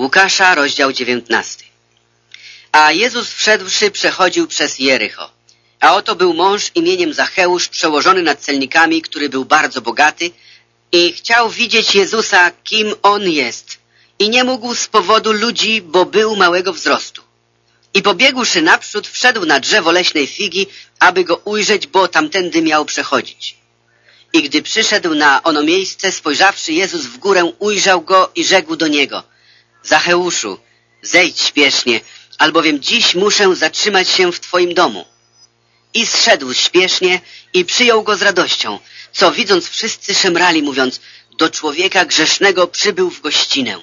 Łukasza, rozdział 19. A Jezus wszedłszy przechodził przez Jericho. A oto był mąż imieniem Zacheusz, przełożony nad celnikami, który był bardzo bogaty i chciał widzieć Jezusa, kim On jest. I nie mógł z powodu ludzi, bo był małego wzrostu. I pobiegłszy naprzód, wszedł na drzewo leśnej figi, aby go ujrzeć, bo tamtędy miał przechodzić. I gdy przyszedł na ono miejsce, spojrzawszy Jezus w górę, ujrzał go i rzekł do niego, Zacheuszu, zejdź śpiesznie, albowiem dziś muszę zatrzymać się w Twoim domu. I zszedł śpiesznie i przyjął go z radością, co widząc wszyscy szemrali, mówiąc, do człowieka grzesznego przybył w gościnę.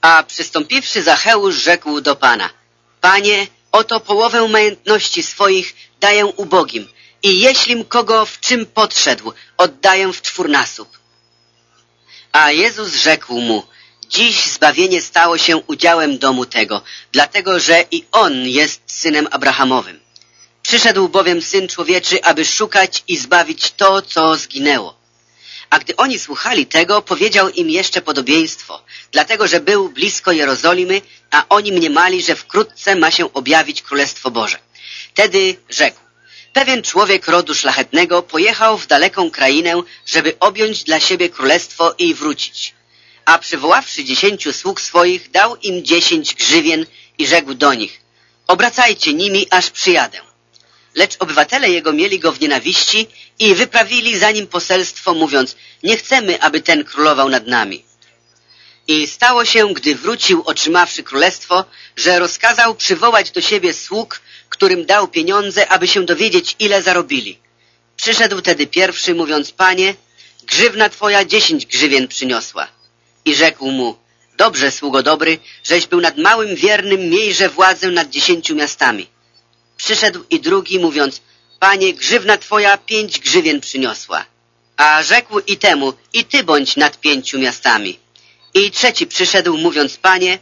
A przystąpiwszy Zacheusz rzekł do Pana, Panie, oto połowę majątności swoich daję ubogim i jeślim kogo w czym podszedł, oddaję w czwórnasób. A Jezus rzekł mu, Dziś zbawienie stało się udziałem domu tego, dlatego że i on jest synem Abrahamowym. Przyszedł bowiem Syn Człowieczy, aby szukać i zbawić to, co zginęło. A gdy oni słuchali tego, powiedział im jeszcze podobieństwo, dlatego że był blisko Jerozolimy, a oni mniemali, że wkrótce ma się objawić Królestwo Boże. Tedy rzekł, pewien człowiek rodu szlachetnego pojechał w daleką krainę, żeby objąć dla siebie królestwo i wrócić a przywoławszy dziesięciu sług swoich, dał im dziesięć grzywien i rzekł do nich, obracajcie nimi, aż przyjadę. Lecz obywatele jego mieli go w nienawiści i wyprawili za nim poselstwo, mówiąc, nie chcemy, aby ten królował nad nami. I stało się, gdy wrócił, otrzymawszy królestwo, że rozkazał przywołać do siebie sług, którym dał pieniądze, aby się dowiedzieć, ile zarobili. Przyszedł tedy pierwszy, mówiąc, panie, grzywna twoja dziesięć grzywien przyniosła. I rzekł mu, dobrze, sługo dobry, żeś był nad małym wiernym, miejże władzę nad dziesięciu miastami. Przyszedł i drugi, mówiąc, panie, grzywna twoja pięć grzywien przyniosła. A rzekł i temu, i ty bądź nad pięciu miastami. I trzeci przyszedł, mówiąc, panie,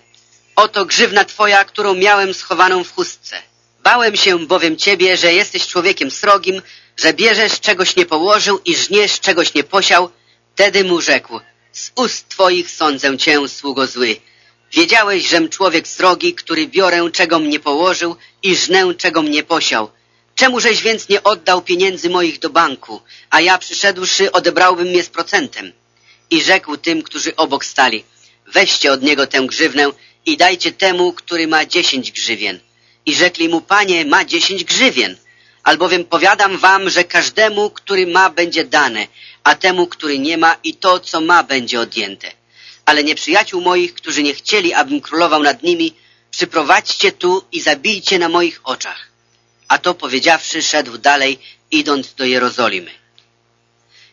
oto grzywna twoja, którą miałem schowaną w chustce. Bałem się bowiem ciebie, że jesteś człowiekiem srogim, że bierzesz czegoś nie położył i żniesz czegoś nie posiał. Tedy mu rzekł, z ust Twoich sądzę Cię, sługo zły. Wiedziałeś, żem człowiek srogi, który biorę, czego mnie położył i żnę, czego mnie posiał. Czemużeś więc nie oddał pieniędzy moich do banku, a ja przyszedłszy odebrałbym je z procentem? I rzekł tym, którzy obok stali, weźcie od niego tę grzywnę i dajcie temu, który ma dziesięć grzywien. I rzekli mu, panie, ma dziesięć grzywien. Albowiem powiadam wam, że każdemu, który ma, będzie dane, a temu, który nie ma i to, co ma, będzie odjęte. Ale nieprzyjaciół moich, którzy nie chcieli, abym królował nad nimi, przyprowadźcie tu i zabijcie na moich oczach. A to powiedziawszy, szedł dalej, idąc do Jerozolimy.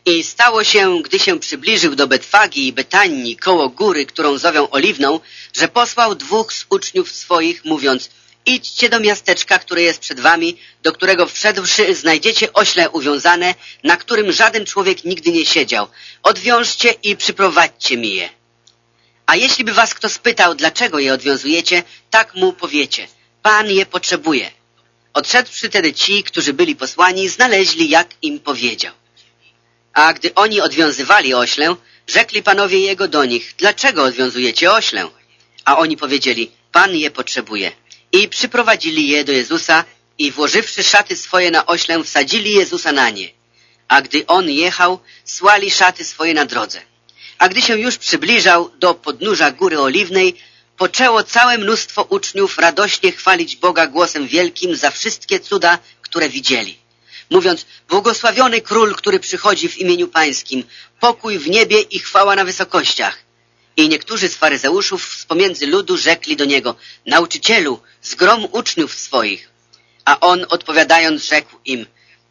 I stało się, gdy się przybliżył do Betwagi i Betanii koło góry, którą zowią Oliwną, że posłał dwóch z uczniów swoich, mówiąc – Idźcie do miasteczka, które jest przed wami, do którego wszedłszy znajdziecie ośle uwiązane, na którym żaden człowiek nigdy nie siedział. Odwiążcie i przyprowadźcie mi je. A jeśli by was kto spytał, dlaczego je odwiązujecie, tak mu powiecie. Pan je potrzebuje. Odszedłszy tedy ci, którzy byli posłani, znaleźli, jak im powiedział. A gdy oni odwiązywali oślę, rzekli panowie jego do nich, dlaczego odwiązujecie oślę? A oni powiedzieli, Pan je potrzebuje. I przyprowadzili je do Jezusa i włożywszy szaty swoje na oślę, wsadzili Jezusa na nie. A gdy on jechał, słali szaty swoje na drodze. A gdy się już przybliżał do podnóża Góry Oliwnej, poczęło całe mnóstwo uczniów radośnie chwalić Boga głosem wielkim za wszystkie cuda, które widzieli. Mówiąc, błogosławiony król, który przychodzi w imieniu pańskim, pokój w niebie i chwała na wysokościach. I niektórzy z faryzeuszów z pomiędzy ludu rzekli do niego, nauczycielu, zgrom uczniów swoich. A on odpowiadając rzekł im,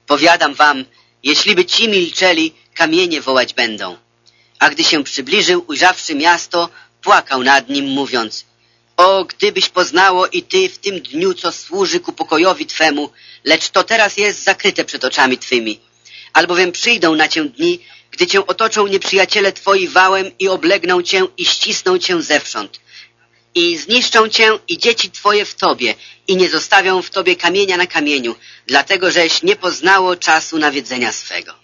powiadam wam, jeśliby ci milczeli, kamienie wołać będą. A gdy się przybliżył, ujrzawszy miasto, płakał nad nim, mówiąc, o, gdybyś poznało i ty w tym dniu, co służy ku pokojowi Twemu, lecz to teraz jest zakryte przed oczami Twymi. Albowiem przyjdą na Cię dni, gdy Cię otoczą nieprzyjaciele Twoi wałem i oblegną Cię i ścisną Cię zewsząd i zniszczą cię i dzieci twoje w tobie i nie zostawią w tobie kamienia na kamieniu, dlatego żeś nie poznało czasu nawiedzenia swego.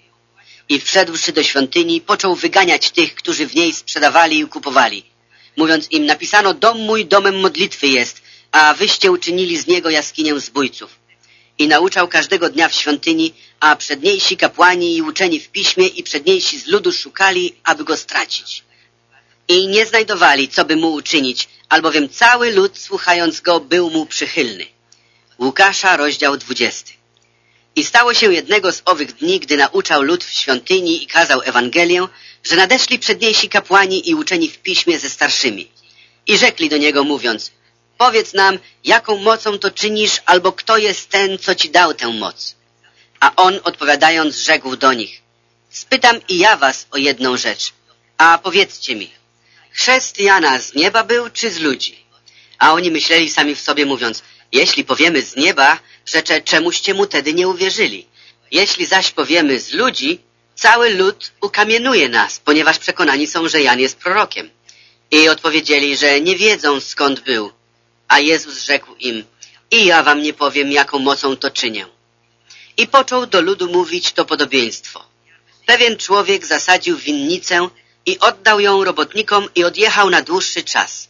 I wszedłszy do świątyni, począł wyganiać tych, którzy w niej sprzedawali i kupowali. mówiąc im, napisano, dom mój domem modlitwy jest, a wyście uczynili z niego jaskinię zbójców. I nauczał każdego dnia w świątyni, a przedniejsi kapłani i uczeni w piśmie i przedniejsi z ludu szukali, aby go stracić. I nie znajdowali, co by mu uczynić, albowiem cały lud, słuchając go, był mu przychylny. Łukasza, rozdział 20. I stało się jednego z owych dni, gdy nauczał lud w świątyni i kazał Ewangelię, że nadeszli przedniejsi kapłani i uczeni w piśmie ze starszymi. I rzekli do niego, mówiąc, powiedz nam, jaką mocą to czynisz, albo kto jest ten, co ci dał tę moc. A on, odpowiadając, rzekł do nich, spytam i ja was o jedną rzecz, a powiedzcie mi, chrzest Jana z nieba był, czy z ludzi? A oni myśleli sami w sobie, mówiąc, jeśli powiemy z nieba, rzecze, czemuście mu tedy nie uwierzyli. Jeśli zaś powiemy z ludzi, cały lud ukamienuje nas, ponieważ przekonani są, że Jan jest prorokiem. I odpowiedzieli, że nie wiedzą skąd był. A Jezus rzekł im, i ja wam nie powiem, jaką mocą to czynię. I począł do ludu mówić to podobieństwo. Pewien człowiek zasadził winnicę i oddał ją robotnikom i odjechał na dłuższy czas.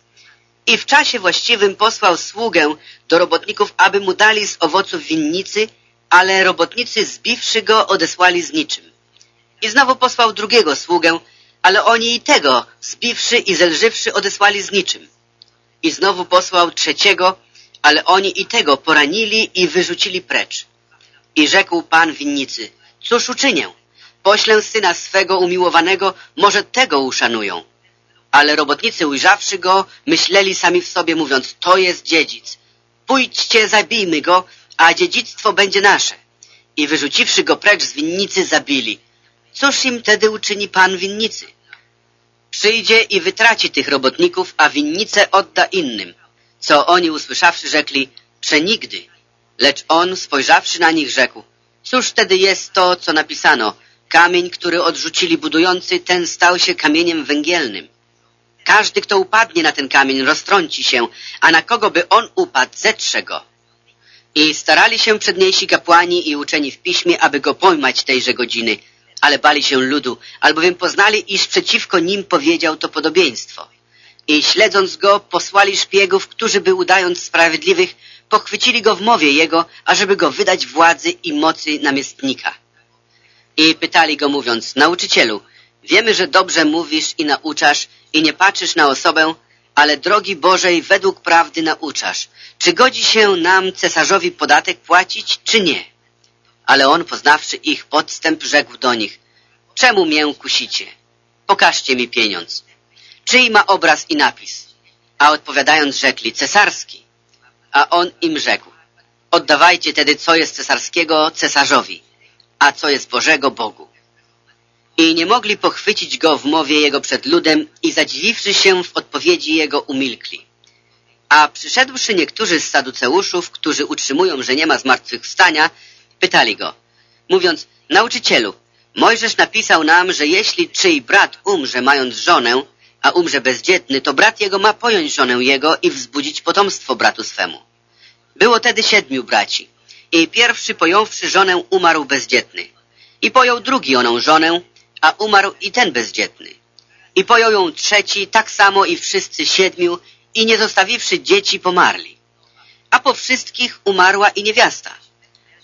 I w czasie właściwym posłał sługę do robotników, aby mu dali z owoców winnicy, ale robotnicy zbiwszy go odesłali z niczym. I znowu posłał drugiego sługę, ale oni i tego, zbiwszy i zelżywszy, odesłali z niczym. I znowu posłał trzeciego, ale oni i tego poranili i wyrzucili precz. I rzekł pan winnicy, cóż uczynię? Poślę syna swego umiłowanego, może tego uszanują. Ale robotnicy ujrzawszy go, myśleli sami w sobie, mówiąc, to jest dziedzic. Pójdźcie, zabijmy go, a dziedzictwo będzie nasze. I wyrzuciwszy go precz z winnicy, zabili. Cóż im tedy uczyni pan winnicy? Przyjdzie i wytraci tych robotników, a winnicę odda innym. Co oni usłyszawszy, rzekli, przenigdy. Lecz on, spojrzawszy na nich, rzekł, cóż wtedy jest to, co napisano? Kamień, który odrzucili budujący, ten stał się kamieniem węgielnym. Każdy, kto upadnie na ten kamień, roztrąci się, a na kogo by on upadł, zetrze go. I starali się przedniejsi kapłani i uczeni w piśmie, aby go pojmać tejże godziny, ale bali się ludu, albowiem poznali, iż przeciwko nim powiedział to podobieństwo. I śledząc go, posłali szpiegów, którzy by udając sprawiedliwych, pochwycili go w mowie jego, ażeby go wydać władzy i mocy namiestnika. I pytali go mówiąc, nauczycielu, wiemy, że dobrze mówisz i nauczasz i nie patrzysz na osobę, ale drogi Bożej według prawdy nauczasz. Czy godzi się nam cesarzowi podatek płacić, czy nie? Ale on, poznawszy ich podstęp, rzekł do nich, czemu mię kusicie? Pokażcie mi pieniądz. Czyj ma obraz i napis? A odpowiadając rzekli, cesarski. A on im rzekł, oddawajcie tedy, co jest cesarskiego, cesarzowi, a co jest Bożego, Bogu. I nie mogli pochwycić go w mowie jego przed ludem i zadziwiwszy się w odpowiedzi jego umilkli. A przyszedłszy niektórzy z saduceuszów, którzy utrzymują, że nie ma zmartwychwstania, pytali go, mówiąc, nauczycielu, Mojżesz napisał nam, że jeśli czyj brat umrze mając żonę, a umrze bezdzietny, to brat jego ma pojąć żonę jego i wzbudzić potomstwo bratu swemu. Było tedy siedmiu braci i pierwszy pojąwszy żonę umarł bezdzietny. I pojął drugi oną żonę, a umarł i ten bezdzietny. I pojął ją trzeci, tak samo i wszyscy siedmiu, i nie zostawiwszy dzieci pomarli. A po wszystkich umarła i niewiasta.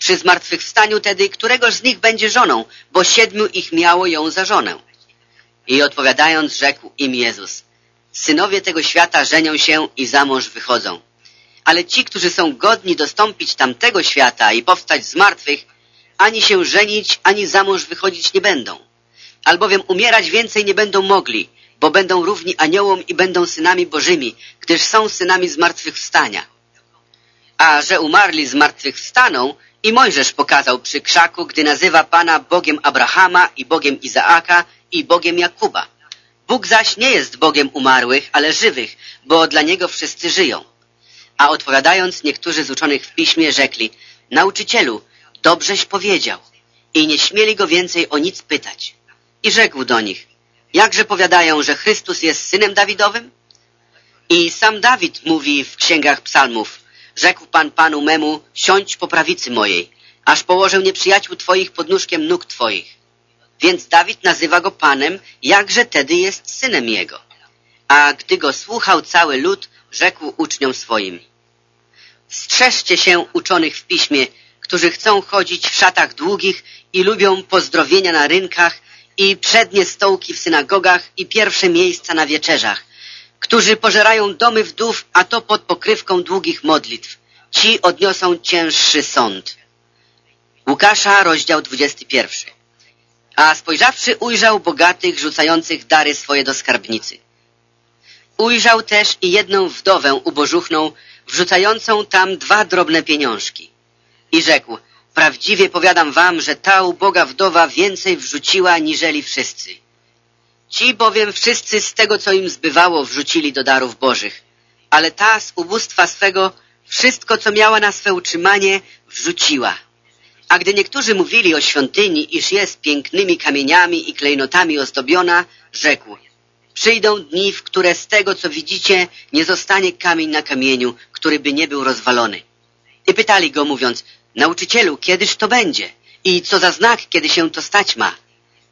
Przy zmartwychwstaniu tedy, któregoż z nich będzie żoną, bo siedmiu ich miało ją za żonę. I odpowiadając, rzekł im Jezus, synowie tego świata żenią się i za mąż wychodzą. Ale ci, którzy są godni dostąpić tamtego świata i powstać z martwych, ani się żenić, ani za mąż wychodzić nie będą. Albowiem umierać więcej nie będą mogli, bo będą równi aniołom i będą synami bożymi, gdyż są synami zmartwychwstania. A że umarli zmartwychwstaną, i Mojżesz pokazał przy krzaku, gdy nazywa Pana Bogiem Abrahama i Bogiem Izaaka i Bogiem Jakuba. Bóg zaś nie jest Bogiem umarłych, ale żywych, bo dla Niego wszyscy żyją. A odpowiadając, niektórzy z uczonych w piśmie rzekli, nauczycielu, dobrześ powiedział. I nie śmieli go więcej o nic pytać. I rzekł do nich, jakże powiadają, że Chrystus jest synem Dawidowym? I sam Dawid mówi w księgach psalmów, rzekł Pan Panu memu, siądź po prawicy mojej, aż położę nieprzyjaciół Twoich pod nóżkiem nóg Twoich. Więc Dawid nazywa go Panem, jakże tedy jest synem jego. A gdy go słuchał cały lud, rzekł uczniom swoim. Strzeżcie się uczonych w piśmie, którzy chcą chodzić w szatach długich i lubią pozdrowienia na rynkach i przednie stołki w synagogach i pierwsze miejsca na wieczerzach, którzy pożerają domy wdów, a to pod pokrywką długich modlitw. Ci odniosą cięższy sąd. Łukasza, rozdział 21. A spojrzawszy, ujrzał bogatych, rzucających dary swoje do skarbnicy. Ujrzał też i jedną wdowę ubożuchną, wrzucającą tam dwa drobne pieniążki. I rzekł, prawdziwie powiadam wam, że ta uboga wdowa więcej wrzuciła niżeli wszyscy. Ci bowiem wszyscy z tego, co im zbywało, wrzucili do darów bożych, ale ta z ubóstwa swego wszystko, co miała na swe utrzymanie, wrzuciła. A gdy niektórzy mówili o świątyni, iż jest pięknymi kamieniami i klejnotami ozdobiona, rzekł, przyjdą dni, w które z tego, co widzicie, nie zostanie kamień na kamieniu, który by nie był rozwalony. I pytali go, mówiąc, nauczycielu, kiedyż to będzie? I co za znak, kiedy się to stać ma?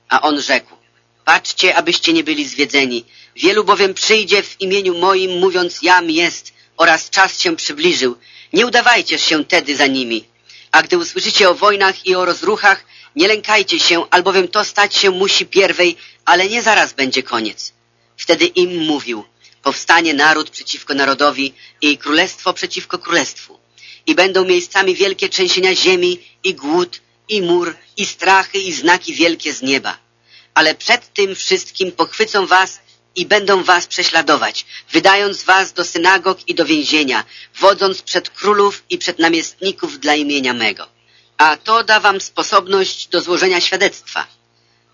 A on rzekł, patrzcie, abyście nie byli zwiedzeni. Wielu bowiem przyjdzie w imieniu moim, mówiąc, jam jest oraz czas się przybliżył. Nie udawajcie się tedy za nimi. A gdy usłyszycie o wojnach i o rozruchach, nie lękajcie się, albowiem to stać się musi pierwej, ale nie zaraz będzie koniec. Wtedy im mówił, powstanie naród przeciwko narodowi i królestwo przeciwko królestwu. I będą miejscami wielkie trzęsienia ziemi i głód, i mur, i strachy, i znaki wielkie z nieba. Ale przed tym wszystkim pochwycą was i będą was prześladować, wydając was do synagog i do więzienia, wodząc przed królów i przed namiestników dla imienia mego. A to da wam sposobność do złożenia świadectwa.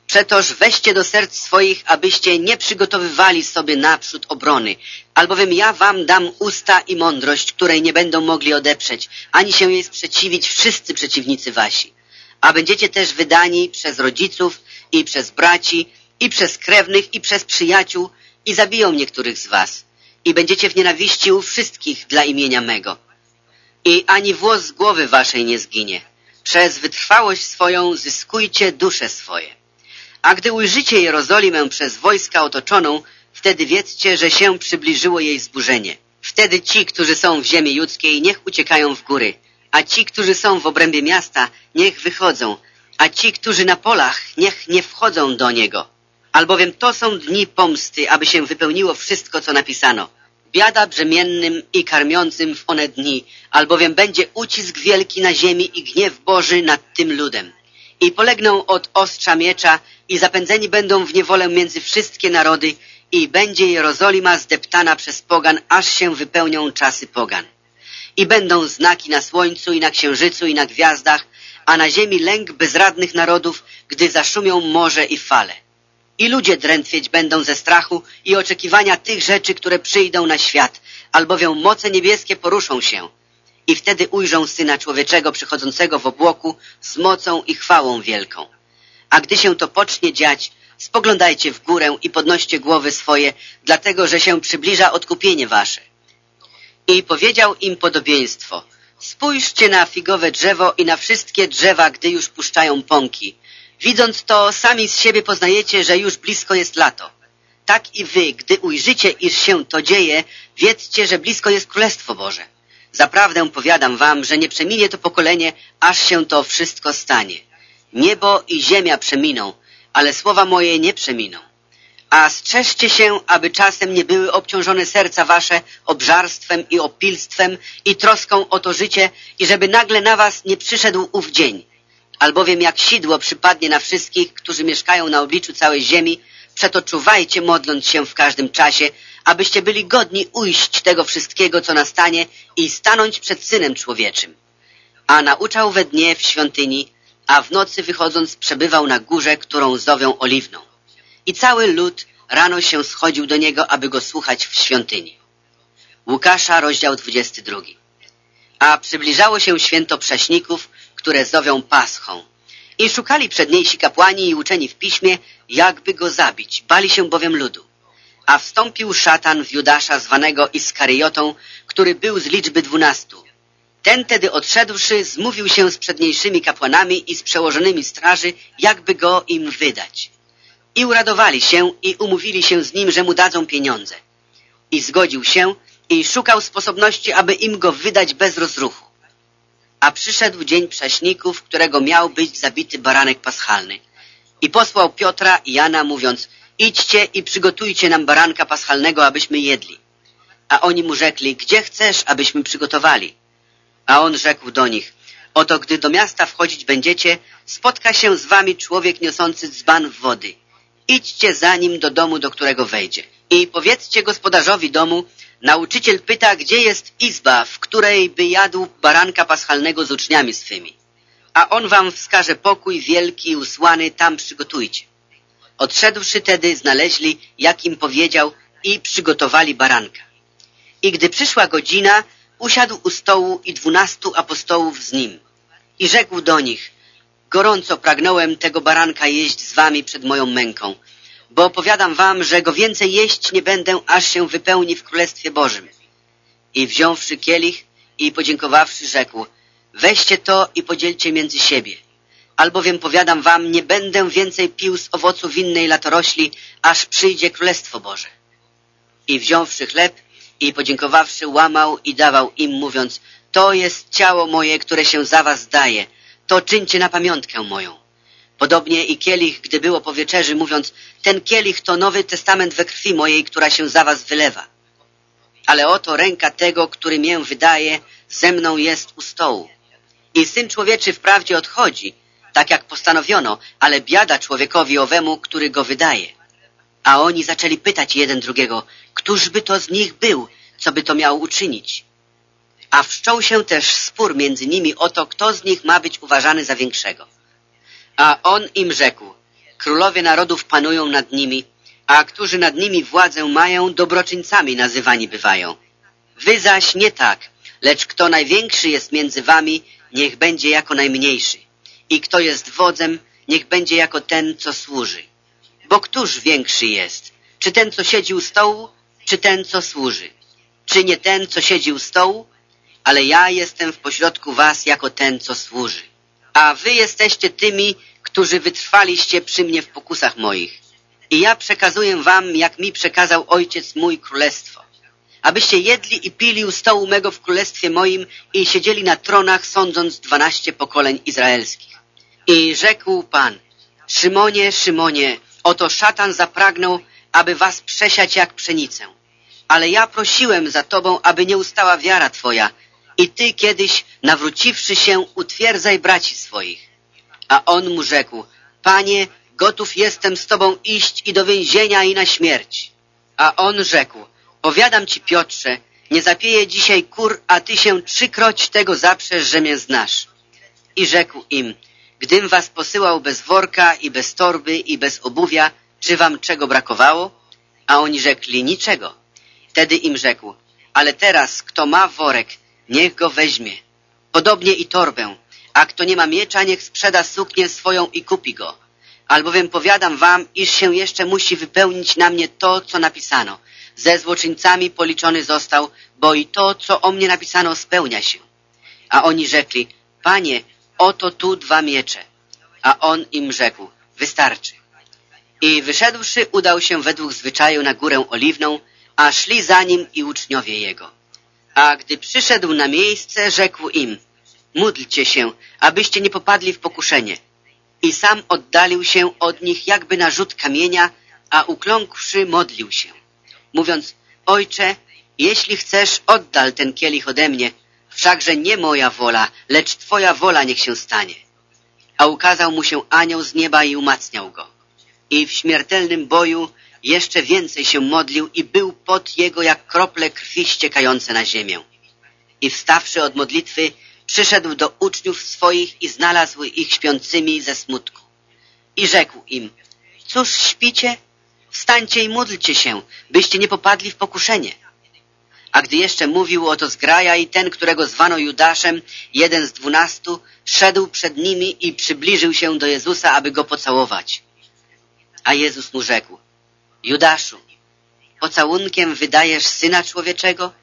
Przetoż weźcie do serc swoich, abyście nie przygotowywali sobie naprzód obrony, albowiem ja wam dam usta i mądrość, której nie będą mogli odeprzeć, ani się jej sprzeciwić wszyscy przeciwnicy wasi. A będziecie też wydani przez rodziców i przez braci, i przez krewnych, i przez przyjaciół, i zabiją niektórych z was. I będziecie w nienawiści u wszystkich dla imienia mego. I ani włos z głowy waszej nie zginie. Przez wytrwałość swoją zyskujcie dusze swoje. A gdy ujrzycie Jerozolimę przez wojska otoczoną, wtedy wiedzcie, że się przybliżyło jej zburzenie. Wtedy ci, którzy są w ziemi judzkiej, niech uciekają w góry, a ci, którzy są w obrębie miasta, niech wychodzą, a ci, którzy na polach, niech nie wchodzą do niego. Albowiem to są dni pomsty, aby się wypełniło wszystko, co napisano. Biada brzemiennym i karmiącym w one dni, albowiem będzie ucisk wielki na ziemi i gniew Boży nad tym ludem. I polegną od ostrza miecza i zapędzeni będą w niewolę między wszystkie narody i będzie Jerozolima zdeptana przez pogan, aż się wypełnią czasy pogan. I będą znaki na słońcu i na księżycu i na gwiazdach, a na ziemi lęk bezradnych narodów, gdy zaszumią morze i fale. I ludzie drętwieć będą ze strachu i oczekiwania tych rzeczy, które przyjdą na świat, albowiem moce niebieskie poruszą się. I wtedy ujrzą Syna Człowieczego przychodzącego w obłoku z mocą i chwałą wielką. A gdy się to pocznie dziać, spoglądajcie w górę i podnoście głowy swoje, dlatego, że się przybliża odkupienie wasze. I powiedział im podobieństwo. Spójrzcie na figowe drzewo i na wszystkie drzewa, gdy już puszczają pąki. Widząc to, sami z siebie poznajecie, że już blisko jest lato. Tak i wy, gdy ujrzycie, iż się to dzieje, wiedzcie, że blisko jest Królestwo Boże. Zaprawdę powiadam wam, że nie przeminie to pokolenie, aż się to wszystko stanie. Niebo i ziemia przeminą, ale słowa moje nie przeminą. A strzeżcie się, aby czasem nie były obciążone serca wasze obżarstwem i opilstwem i troską o to życie i żeby nagle na was nie przyszedł ów dzień. Albowiem jak sidło przypadnie na wszystkich, którzy mieszkają na obliczu całej ziemi, przeto czuwajcie, modląc się w każdym czasie, abyście byli godni ujść tego wszystkiego, co nastanie i stanąć przed Synem Człowieczym. A nauczał we dnie w świątyni, a w nocy wychodząc przebywał na górze, którą zowią Oliwną. I cały lud rano się schodził do niego, aby go słuchać w świątyni. Łukasza, rozdział 22. A przybliżało się święto prześników, które zowią Paschą. I szukali przedniejsi kapłani i uczeni w piśmie, jakby go zabić, bali się bowiem ludu. A wstąpił szatan w Judasza zwanego Iskariotą, który był z liczby dwunastu. Ten tedy odszedłszy, zmówił się z przedniejszymi kapłanami i z przełożonymi straży, jakby go im wydać. I uradowali się i umówili się z nim, że mu dadzą pieniądze. i zgodził się i szukał sposobności, aby im go wydać bez rozruchu. A przyszedł dzień prześników, którego miał być zabity baranek paschalny. I posłał Piotra i Jana, mówiąc, idźcie i przygotujcie nam baranka paschalnego, abyśmy jedli. A oni mu rzekli, gdzie chcesz, abyśmy przygotowali? A on rzekł do nich, oto gdy do miasta wchodzić będziecie, spotka się z wami człowiek niosący dzban wody. Idźcie za nim do domu, do którego wejdzie. I powiedzcie gospodarzowi domu, nauczyciel pyta, gdzie jest izba, w której by jadł baranka paschalnego z uczniami swymi. A on wam wskaże pokój wielki, usłany, tam przygotujcie. Odszedłszy tedy, znaleźli, jak im powiedział, i przygotowali baranka. I gdy przyszła godzina, usiadł u stołu i dwunastu apostołów z nim. I rzekł do nich, gorąco pragnąłem tego baranka jeść z wami przed moją męką, bo opowiadam wam, że go więcej jeść nie będę, aż się wypełni w Królestwie Bożym. I wziąwszy kielich i podziękowawszy, rzekł, weźcie to i podzielcie między siebie. Albowiem powiadam wam, nie będę więcej pił z owocu winnej latorośli, aż przyjdzie Królestwo Boże. I wziąwszy chleb i podziękowawszy, łamał i dawał im, mówiąc, to jest ciało moje, które się za was daje, to czyńcie na pamiątkę moją. Podobnie i kielich, gdy było po wieczerzy, mówiąc, ten kielich to Nowy Testament we krwi mojej, która się za was wylewa. Ale oto ręka tego, który mię wydaje, ze mną jest u stołu. I Syn Człowieczy wprawdzie odchodzi, tak jak postanowiono, ale biada człowiekowi owemu, który go wydaje. A oni zaczęli pytać jeden drugiego, któż by to z nich był, co by to miał uczynić? A wszczął się też spór między nimi o to, kto z nich ma być uważany za większego. A on im rzekł, królowie narodów panują nad nimi, a którzy nad nimi władzę mają, dobroczyńcami nazywani bywają. Wy zaś nie tak, lecz kto największy jest między wami, niech będzie jako najmniejszy. I kto jest wodzem, niech będzie jako ten, co służy. Bo któż większy jest? Czy ten, co siedzi u stołu, czy ten, co służy? Czy nie ten, co siedzi u stołu? Ale ja jestem w pośrodku was jako ten, co służy. A wy jesteście tymi, którzy wytrwaliście przy mnie w pokusach moich. I ja przekazuję wam, jak mi przekazał Ojciec mój królestwo. Abyście jedli i pili u stołu mego w królestwie moim i siedzieli na tronach, sądząc dwanaście pokoleń izraelskich. I rzekł Pan, Szymonie, Szymonie, oto szatan zapragnął, aby was przesiać jak pszenicę. Ale ja prosiłem za tobą, aby nie ustała wiara twoja i ty kiedyś, nawróciwszy się, utwierdzaj braci swoich. A on mu rzekł, Panie, gotów jestem z tobą iść i do więzienia i na śmierć. A on rzekł, powiadam ci Piotrze, nie zapieję dzisiaj kur, a ty się trzykroć tego zaprzesz, że mnie znasz. I rzekł im, gdym was posyłał bez worka i bez torby i bez obuwia, czy wam czego brakowało? A oni rzekli, niczego. Wtedy im rzekł, ale teraz, kto ma worek, niech go weźmie. Podobnie i torbę, a kto nie ma miecza, niech sprzeda suknię swoją i kupi go. Albowiem powiadam wam, iż się jeszcze musi wypełnić na mnie to, co napisano. Ze złoczyńcami policzony został, bo i to, co o mnie napisano, spełnia się. A oni rzekli, panie, oto tu dwa miecze. A on im rzekł, wystarczy. I wyszedłszy, udał się według zwyczaju na górę oliwną, a szli za nim i uczniowie jego. A gdy przyszedł na miejsce, rzekł im, módlcie się, abyście nie popadli w pokuszenie. I sam oddalił się od nich jakby na rzut kamienia, a ukląkłszy modlił się, mówiąc, Ojcze, jeśli chcesz, oddal ten kielich ode mnie, wszakże nie moja wola, lecz Twoja wola niech się stanie. A ukazał mu się anioł z nieba i umacniał go. I w śmiertelnym boju jeszcze więcej się modlił i był pot jego jak krople krwi ściekające na ziemię. I wstawszy od modlitwy, przyszedł do uczniów swoich i znalazł ich śpiącymi ze smutku. I rzekł im, cóż śpicie? Wstańcie i módlcie się, byście nie popadli w pokuszenie. A gdy jeszcze mówił o to zgraja i ten, którego zwano Judaszem, jeden z dwunastu, szedł przed nimi i przybliżył się do Jezusa, aby go pocałować. A Jezus mu rzekł, Judaszu, pocałunkiem wydajesz Syna Człowieczego?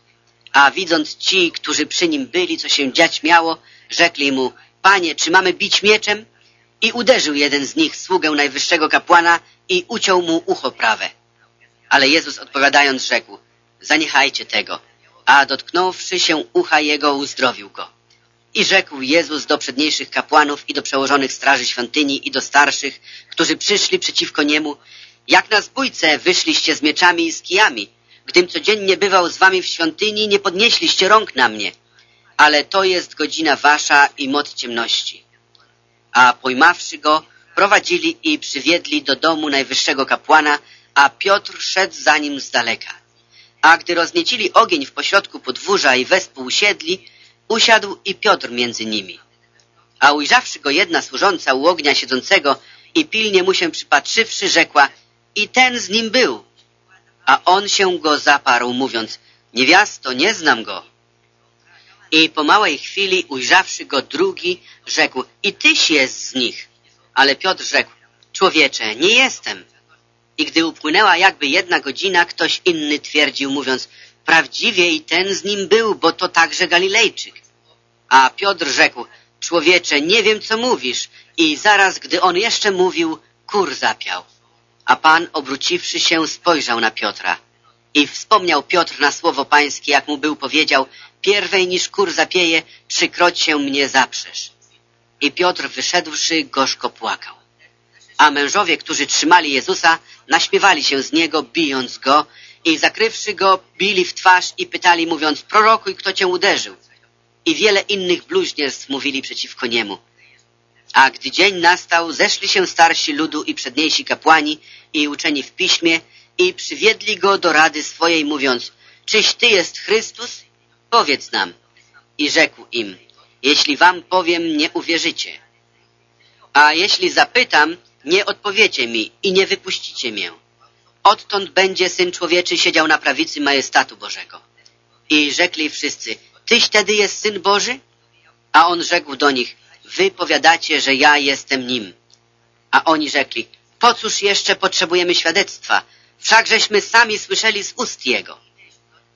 A widząc ci, którzy przy nim byli, co się dziać miało, rzekli mu, Panie, czy mamy bić mieczem? I uderzył jeden z nich sługę najwyższego kapłana i uciął mu ucho prawe. Ale Jezus odpowiadając rzekł, zaniechajcie tego. A dotknąwszy się ucha jego, uzdrowił go. I rzekł Jezus do przedniejszych kapłanów i do przełożonych straży świątyni i do starszych, którzy przyszli przeciwko niemu, jak na zbójce wyszliście z mieczami i z kijami. Gdym codziennie bywał z wami w świątyni, nie podnieśliście rąk na mnie. Ale to jest godzina wasza i moc ciemności. A pojmawszy go, prowadzili i przywiedli do domu najwyższego kapłana, a Piotr szedł za nim z daleka. A gdy rozniecili ogień w pośrodku podwórza i wespół usiedli, usiadł i Piotr między nimi. A ujrzawszy go jedna służąca u ognia siedzącego i pilnie mu się przypatrzywszy, rzekła i ten z nim był. A on się go zaparł, mówiąc, niewiasto, nie znam go. I po małej chwili, ujrzawszy go drugi, rzekł, i tyś jest z nich. Ale Piotr rzekł, człowiecze, nie jestem. I gdy upłynęła jakby jedna godzina, ktoś inny twierdził, mówiąc, prawdziwie i ten z nim był, bo to także Galilejczyk. A Piotr rzekł, człowiecze, nie wiem, co mówisz. I zaraz, gdy on jeszcze mówił, kur zapiał. A Pan, obróciwszy się, spojrzał na Piotra. I wspomniał Piotr na słowo pańskie, jak mu był powiedział, pierwej niż kur zapieje, trzykroć się mnie zaprzesz. I Piotr wyszedłszy, gorzko płakał. A mężowie, którzy trzymali Jezusa, naśmiewali się z Niego, bijąc Go i zakrywszy Go, bili w twarz i pytali, mówiąc, prorokuj, kto Cię uderzył. I wiele innych bluźnierstw mówili przeciwko Niemu. A gdy dzień nastał, zeszli się starsi ludu i przedniejsi kapłani i uczeni w piśmie i przywiedli Go do rady swojej, mówiąc, czyś Ty jest Chrystus? Powiedz nam. I rzekł im, jeśli wam powiem, nie uwierzycie. A jeśli zapytam, nie odpowiecie mi i nie wypuścicie mię. Odtąd będzie Syn Człowieczy siedział na prawicy majestatu Bożego. I rzekli wszyscy, Tyś tedy jest Syn Boży? A on rzekł do nich, Wy powiadacie, że ja jestem Nim. A oni rzekli, po cóż jeszcze potrzebujemy świadectwa? Wszakżeśmy sami słyszeli z ust Jego.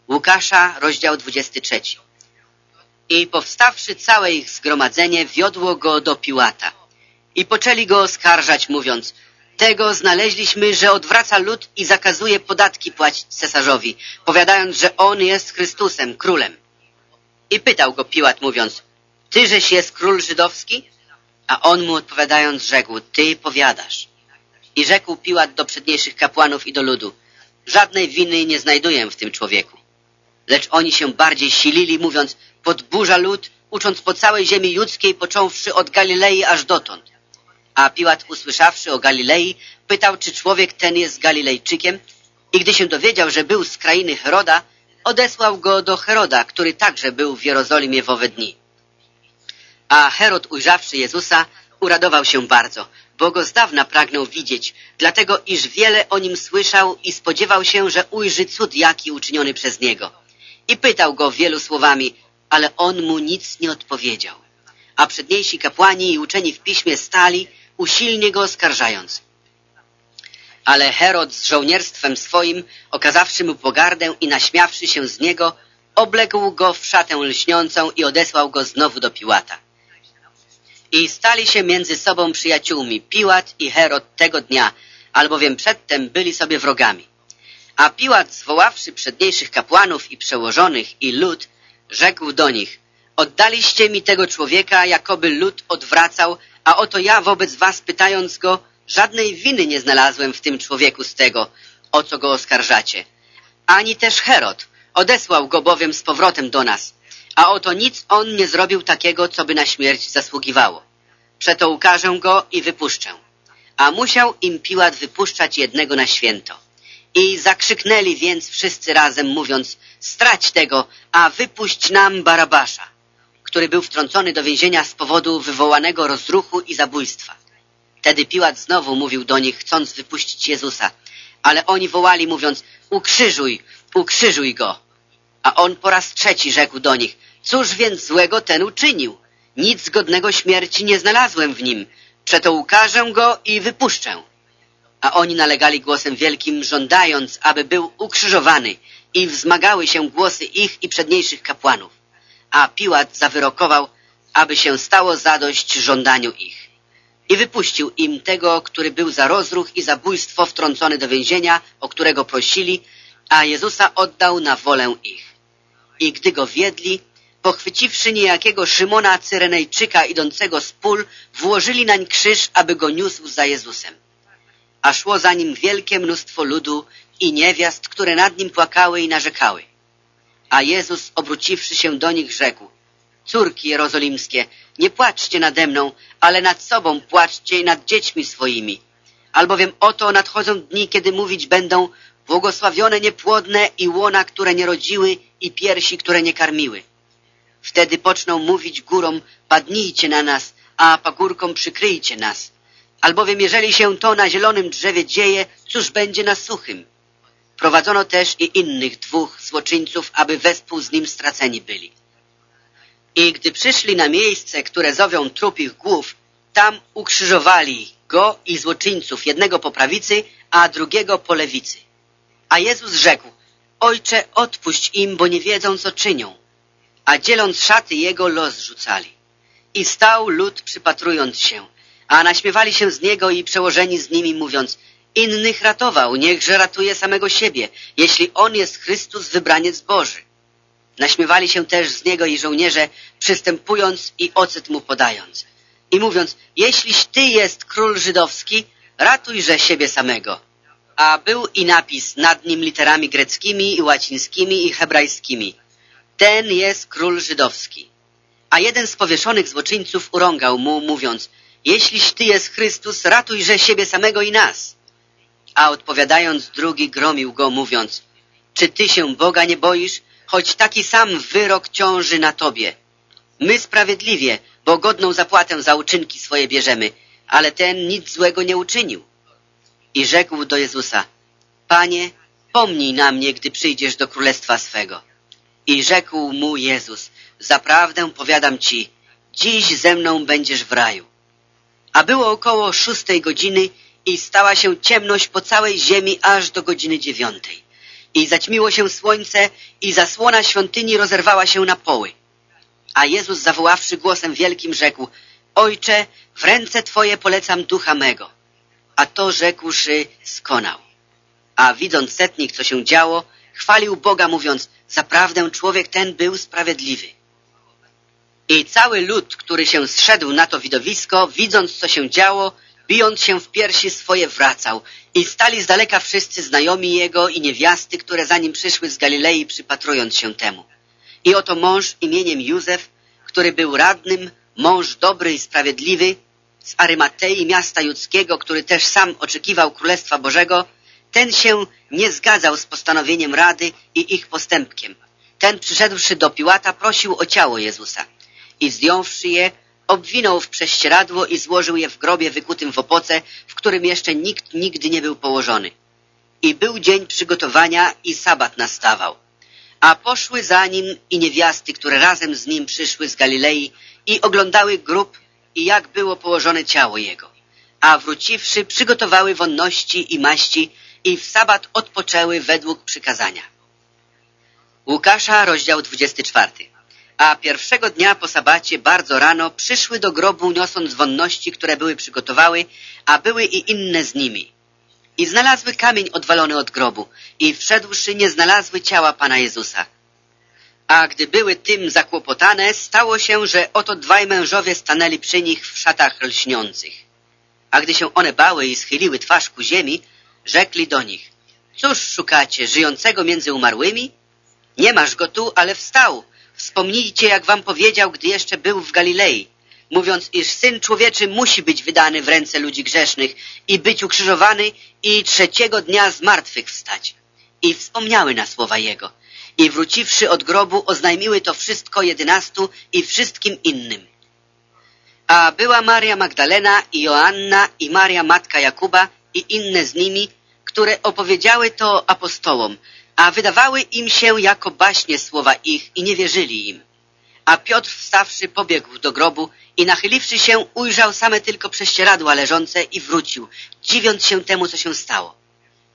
Łukasza, rozdział 23. I powstawszy całe ich zgromadzenie, wiodło go do Piłata. I poczęli go oskarżać, mówiąc, tego znaleźliśmy, że odwraca lud i zakazuje podatki płacić cesarzowi, powiadając, że on jest Chrystusem, królem. I pytał go Piłat, mówiąc, tyżeś jest król żydowski? A on mu odpowiadając rzekł, ty powiadasz. I rzekł Piłat do przedniejszych kapłanów i do ludu, żadnej winy nie znajduję w tym człowieku. Lecz oni się bardziej silili, mówiąc, podburza lud, ucząc po całej ziemi judzkiej, począwszy od Galilei aż dotąd. A Piłat, usłyszawszy o Galilei, pytał, czy człowiek ten jest Galilejczykiem i gdy się dowiedział, że był z krainy Heroda, odesłał go do Heroda, który także był w Jerozolimie w owe dni. A Herod, ujrzawszy Jezusa, uradował się bardzo, bo go z dawna pragnął widzieć, dlatego iż wiele o nim słyszał i spodziewał się, że ujrzy cud jaki uczyniony przez niego. I pytał go wielu słowami, ale on mu nic nie odpowiedział. A przedniejsi kapłani i uczeni w piśmie stali, usilnie go oskarżając. Ale Herod z żołnierstwem swoim, okazawszy mu pogardę i naśmiawszy się z niego, obległ go w szatę lśniącą i odesłał go znowu do Piłata. I stali się między sobą przyjaciółmi Piłat i Herod tego dnia, albowiem przedtem byli sobie wrogami. A Piłat, zwoławszy przedniejszych kapłanów i przełożonych i lud, rzekł do nich, oddaliście mi tego człowieka, jakoby lud odwracał, a oto ja wobec was pytając go, żadnej winy nie znalazłem w tym człowieku z tego, o co go oskarżacie. Ani też Herod, odesłał go bowiem z powrotem do nas, a oto nic on nie zrobił takiego, co by na śmierć zasługiwało. Przeto ukażę go i wypuszczę. A musiał im Piłat wypuszczać jednego na święto. I zakrzyknęli więc wszyscy razem, mówiąc, strać tego, a wypuść nam Barabasza, który był wtrącony do więzienia z powodu wywołanego rozruchu i zabójstwa. Wtedy Piłat znowu mówił do nich, chcąc wypuścić Jezusa, ale oni wołali, mówiąc, ukrzyżuj, ukrzyżuj go. A on po raz trzeci rzekł do nich, cóż więc złego ten uczynił? Nic godnego śmierci nie znalazłem w nim, przeto ukażę go i wypuszczę. A oni nalegali głosem wielkim, żądając, aby był ukrzyżowany i wzmagały się głosy ich i przedniejszych kapłanów. A Piłat zawyrokował, aby się stało zadość żądaniu ich. I wypuścił im tego, który był za rozruch i zabójstwo wtrącony do więzienia, o którego prosili, a Jezusa oddał na wolę ich. I gdy go wiedli, pochwyciwszy niejakiego Szymona Cyrenejczyka idącego z pól, włożyli nań krzyż, aby go niósł za Jezusem. A szło za nim wielkie mnóstwo ludu i niewiast, które nad nim płakały i narzekały. A Jezus, obróciwszy się do nich, rzekł, Córki jerozolimskie, nie płaczcie nade mną, ale nad sobą płaczcie i nad dziećmi swoimi. Albowiem oto nadchodzą dni, kiedy mówić będą błogosławione niepłodne i łona, które nie rodziły i piersi, które nie karmiły. Wtedy poczną mówić górom, padnijcie na nas, a pagórkom przykryjcie nas. Albowiem jeżeli się to na zielonym drzewie dzieje, cóż będzie na suchym? Prowadzono też i innych dwóch złoczyńców, aby wespół z nim straceni byli. I gdy przyszli na miejsce, które zowią trup ich głów, tam ukrzyżowali go i złoczyńców, jednego po prawicy, a drugiego po lewicy. A Jezus rzekł, Ojcze, odpuść im, bo nie wiedzą, co czynią. A dzieląc szaty jego, los rzucali. I stał lud, przypatrując się, a naśmiewali się z niego i przełożeni z nimi, mówiąc, innych ratował, niechże ratuje samego siebie, jeśli on jest Chrystus, wybraniec Boży. Naśmiewali się też z niego i żołnierze, przystępując i ocet mu podając. I mówiąc, jeśliś ty jest król żydowski, ratujże siebie samego. A był i napis nad nim literami greckimi i łacińskimi i hebrajskimi. Ten jest król żydowski. A jeden z powieszonych złoczyńców urągał mu, mówiąc, jeśliś ty jest Chrystus, ratujże siebie samego i nas. A odpowiadając drugi gromił go, mówiąc, czy ty się Boga nie boisz, choć taki sam wyrok ciąży na tobie. My sprawiedliwie, bo godną zapłatę za uczynki swoje bierzemy, ale ten nic złego nie uczynił. I rzekł do Jezusa, Panie, pomnij na mnie, gdy przyjdziesz do królestwa swego. I rzekł mu Jezus, zaprawdę powiadam ci, dziś ze mną będziesz w raju. A było około szóstej godziny i stała się ciemność po całej ziemi aż do godziny dziewiątej. I zaćmiło się słońce i zasłona świątyni rozerwała się na poły. A Jezus zawoławszy głosem wielkim rzekł, Ojcze, w ręce Twoje polecam ducha mego. A to rzekłszy, skonał. A widząc setnik, co się działo, chwalił Boga, mówiąc, zaprawdę człowiek ten był sprawiedliwy. I cały lud, który się zszedł na to widowisko, widząc, co się działo, bijąc się w piersi swoje wracał. I stali z daleka wszyscy znajomi jego i niewiasty, które za nim przyszły z Galilei, przypatrując się temu. I oto mąż imieniem Józef, który był radnym, mąż dobry i sprawiedliwy, z Arymatei miasta judzkiego, który też sam oczekiwał Królestwa Bożego, ten się nie zgadzał z postanowieniem Rady i ich postępkiem. Ten przyszedłszy do Piłata prosił o ciało Jezusa i zdjąwszy je, obwinął w prześcieradło i złożył je w grobie wykutym w opoce, w którym jeszcze nikt nigdy nie był położony. I był dzień przygotowania i sabat nastawał. A poszły za nim i niewiasty, które razem z nim przyszły z Galilei i oglądały grób i jak było położone ciało jego. A wróciwszy, przygotowały wonności i maści i w sabat odpoczęły według przykazania. Łukasza, rozdział 24. A pierwszego dnia po sabacie, bardzo rano, przyszły do grobu, niosąc wonności, które były przygotowały, a były i inne z nimi. I znalazły kamień odwalony od grobu i wszedłszy nie znalazły ciała Pana Jezusa. A gdy były tym zakłopotane, stało się, że oto dwaj mężowie stanęli przy nich w szatach lśniących. A gdy się one bały i schyliły twarz ku ziemi, rzekli do nich, cóż szukacie, żyjącego między umarłymi? Nie masz go tu, ale wstał. Wspomnijcie, jak wam powiedział, gdy jeszcze był w Galilei, mówiąc, iż Syn Człowieczy musi być wydany w ręce ludzi grzesznych i być ukrzyżowany i trzeciego dnia z martwych wstać. I wspomniały na słowa Jego. I wróciwszy od grobu, oznajmiły to wszystko jedynastu i wszystkim innym. A była Maria Magdalena i Joanna i Maria Matka Jakuba i inne z nimi, które opowiedziały to apostołom, a wydawały im się jako baśnie słowa ich i nie wierzyli im. A Piotr wstawszy pobiegł do grobu i nachyliwszy się ujrzał same tylko prześcieradła leżące i wrócił, dziwiąc się temu, co się stało.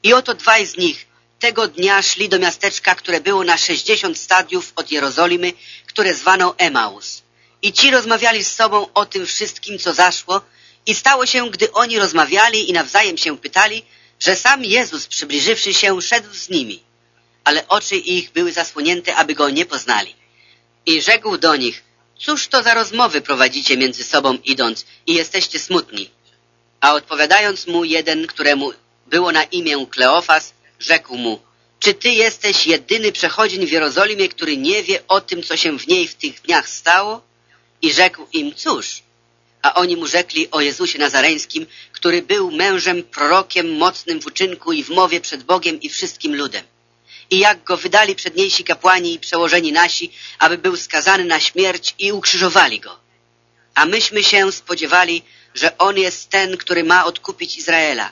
I oto dwaj z nich tego dnia szli do miasteczka, które było na sześćdziesiąt stadiów od Jerozolimy, które zwano Emaus. I ci rozmawiali z sobą o tym wszystkim, co zaszło i stało się, gdy oni rozmawiali i nawzajem się pytali, że sam Jezus, przybliżywszy się, szedł z nimi. ale oczy ich były zasłonięte, aby go nie poznali. I rzekł do nich, cóż to za rozmowy prowadzicie między sobą idąc i jesteście smutni? A odpowiadając mu jeden, któremu było na imię Kleofas, rzekł mu, czy ty jesteś jedyny przechodzień w Jerozolimie, który nie wie o tym, co się w niej w tych dniach stało? I rzekł im, cóż? A oni mu rzekli o Jezusie Nazareńskim, który był mężem, prorokiem, mocnym w uczynku i w mowie przed Bogiem i wszystkim ludem. I jak go wydali przedniejsi kapłani i przełożeni nasi, aby był skazany na śmierć i ukrzyżowali go. A myśmy się spodziewali, że on jest ten, który ma odkupić Izraela.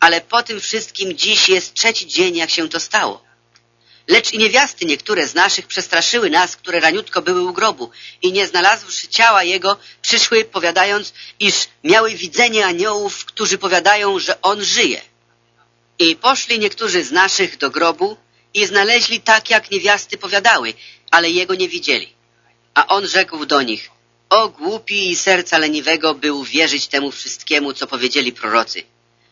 Ale po tym wszystkim dziś jest trzeci dzień, jak się to stało. Lecz i niewiasty niektóre z naszych przestraszyły nas, które raniutko były u grobu i nie znalazłszy ciała jego, przyszły powiadając, iż miały widzenie aniołów, którzy powiadają, że on żyje. I poszli niektórzy z naszych do grobu i znaleźli tak, jak niewiasty powiadały, ale jego nie widzieli. A on rzekł do nich, o głupi i serca leniwego, by uwierzyć temu wszystkiemu, co powiedzieli prorocy.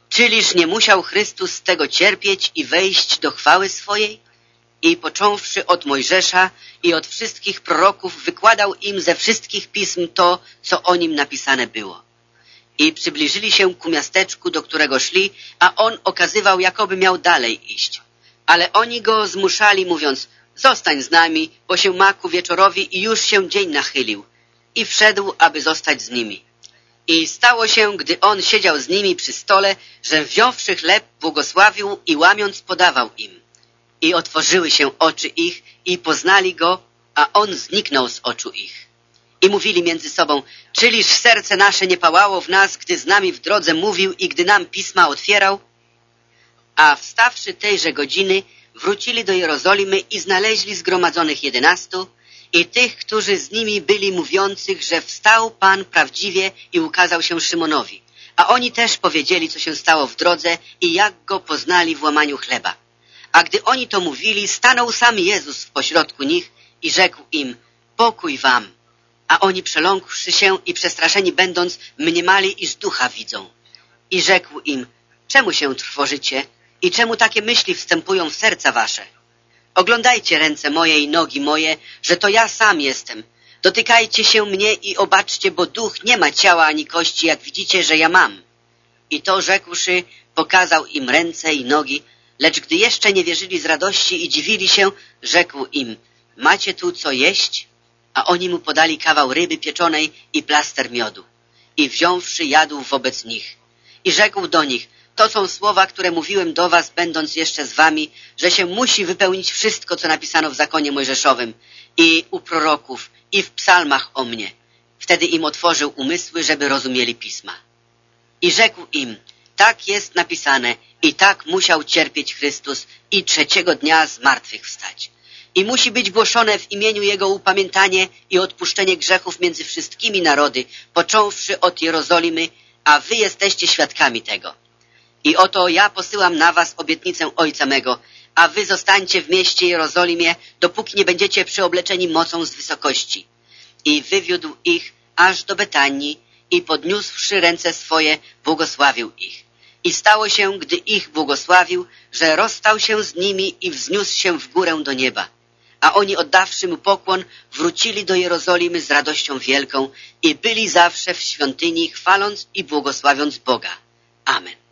Czyliż nie musiał Chrystus z tego cierpieć i wejść do chwały swojej? I począwszy od Mojżesza i od wszystkich proroków, wykładał im ze wszystkich pism to, co o nim napisane było. I przybliżyli się ku miasteczku, do którego szli, a on okazywał, jakoby miał dalej iść. Ale oni go zmuszali, mówiąc, zostań z nami, bo się ma ku wieczorowi i już się dzień nachylił. I wszedł, aby zostać z nimi. I stało się, gdy on siedział z nimi przy stole, że wziąwszy chleb, błogosławił i łamiąc podawał im. I otworzyły się oczy ich i poznali go, a on zniknął z oczu ich. I mówili między sobą, czyliż serce nasze nie pałało w nas, gdy z nami w drodze mówił i gdy nam pisma otwierał? A wstawszy tejże godziny, wrócili do Jerozolimy i znaleźli zgromadzonych jedenastu i tych, którzy z nimi byli mówiących, że wstał Pan prawdziwie i ukazał się Szymonowi. A oni też powiedzieli, co się stało w drodze i jak go poznali w łamaniu chleba. A gdy oni to mówili, stanął sam Jezus w pośrodku nich i rzekł im, pokój wam. A oni przeląkłszy się i przestraszeni będąc, mniemali, iż ducha widzą. I rzekł im, czemu się trwożycie i czemu takie myśli wstępują w serca wasze? Oglądajcie ręce moje i nogi moje, że to ja sam jestem. Dotykajcie się mnie i obaczcie, bo duch nie ma ciała ani kości, jak widzicie, że ja mam. I to rzekłszy, pokazał im ręce i nogi, lecz gdy jeszcze nie wierzyli z radości i dziwili się, rzekł im, macie tu co jeść? A oni mu podali kawał ryby pieczonej i plaster miodu. I wziąwszy jadł wobec nich. I rzekł do nich, to są słowa, które mówiłem do was, będąc jeszcze z wami, że się musi wypełnić wszystko, co napisano w zakonie mojżeszowym i u proroków i w psalmach o mnie. Wtedy im otworzył umysły, żeby rozumieli pisma. I rzekł im, tak jest napisane i tak musiał cierpieć Chrystus i trzeciego dnia z martwych wstać. I musi być głoszone w imieniu Jego upamiętanie i odpuszczenie grzechów między wszystkimi narody, począwszy od Jerozolimy, a wy jesteście świadkami tego. I oto ja posyłam na was obietnicę Ojca mego, a wy zostańcie w mieście Jerozolimie, dopóki nie będziecie przyobleczeni mocą z wysokości. I wywiódł ich aż do Betanii i podniósłszy ręce swoje, błogosławił ich. I stało się, gdy ich błogosławił, że rozstał się z nimi i wzniósł się w górę do nieba. A oni oddawszy mu pokłon, wrócili do Jerozolimy z radością wielką i byli zawsze w świątyni, chwaląc i błogosławiąc Boga. Amen.